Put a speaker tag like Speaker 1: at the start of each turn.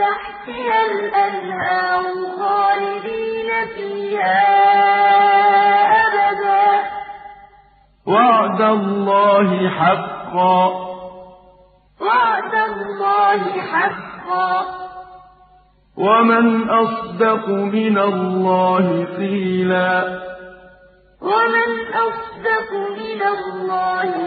Speaker 1: تَحْتِهَا الْأَنْهَارُ خَالِدِينَ فِيهَا أَبَدًا ۖ.
Speaker 2: وَعْدَ اللَّهِ حَقًّا ۚ. وَمَنْ أَصْدَقُ مِنَ اللَّهِ قِيلًا.
Speaker 1: وَمَنْ أَصْدَقُ مِنَ اللَّهِ قِيلًا